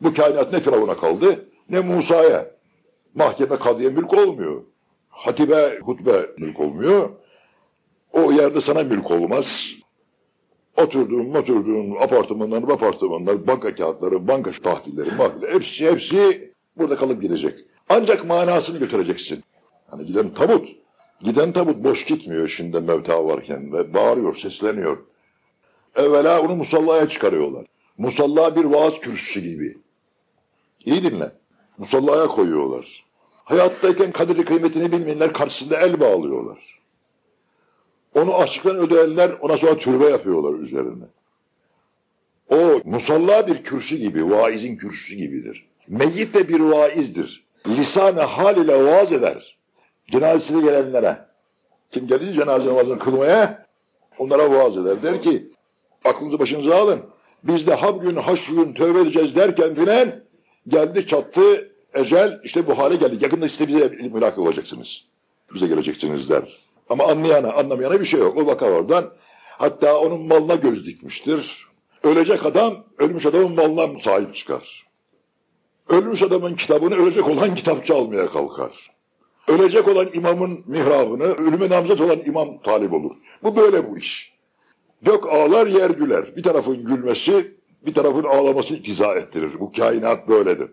Bu kainat ne Firavun'a kaldı ne Musa'ya. Mahkeme kadıya mülk olmuyor. Hatibe, hutbe mülk olmuyor. O yerde sana mülk olmaz. Oturduğun, oturduğun apartmanlar, apartmanlar, banka kağıtları, banka tahvilleri, mahvilleri, hepsi, hepsi burada kalıp gidecek. Ancak manasını götüreceksin. Hani giden tabut. Giden tabut boş gitmiyor şimdi mevta varken ve bağırıyor, sesleniyor. Evvela onu musallaya çıkarıyorlar. Musalla bir vaaz kürsüsü gibi. İyi dinle. Musallaya koyuyorlar. Hayattayken kadri kıymetini bilmeyenler karşısında el bağlıyorlar. Onu açlıktan ödeyenler ona sonra türbe yapıyorlar üzerine. O musalla bir kürsü gibi, vaizin kürsüsü gibidir. Meyyit de bir vaizdir. Lisan-ı hal ile vaaz eder. Cenazesine gelenlere. Kim gelir cenaze namazını kılmaya onlara vaaz eder. Der ki aklınızı başınıza alın. Biz de ha gün ha şu gün tövbe edeceğiz derken filan geldi çattı ecel işte bu hale geldik. Yakında size bize mülak olacaksınız. Bize geleceksiniz der. Ama anlayana anlamayana bir şey yok. O bakar oradan. Hatta onun malına göz dikmiştir. Ölecek adam ölmüş adamın malına sahip çıkar. Ölmüş adamın kitabını ölecek olan kitapçı almaya kalkar. Ölecek olan imamın mihrabını, ölüme namzet olan imam talip olur. Bu böyle bu iş. Gök ağlar yer güler. Bir tarafın gülmesi bir tarafın ağlaması iktiza ettirir. Bu kainat böyledir.